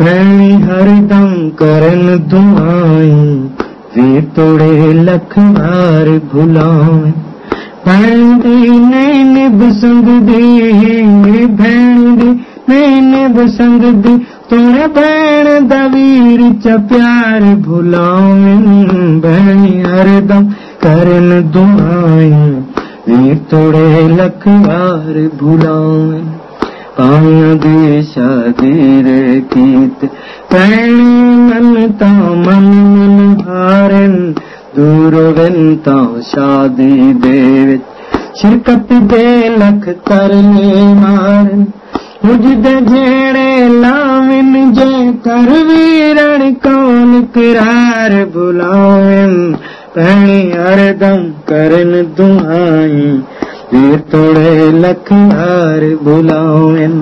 पैणी हरदम करन दुआई वीर तोड़े लख बार भुलावे भैन दी नैन बसंग दी भैन दी नैन बसंग दी। तोड़े भैन दा वीर च प्यार भुलावन भैणी हरदम करन दुआई वीर तोड़े लख बार दी शादी रे कीत पैणी मन ता मन मन हारन दूर ता शादी दे विच शिरकत दे लख करने मारन हुजदे जेड़े लाविन जे कर वीरण कौन करार बुलावन पैणी हरदम करन दुआई वीर तोड़े लख हार बुलावन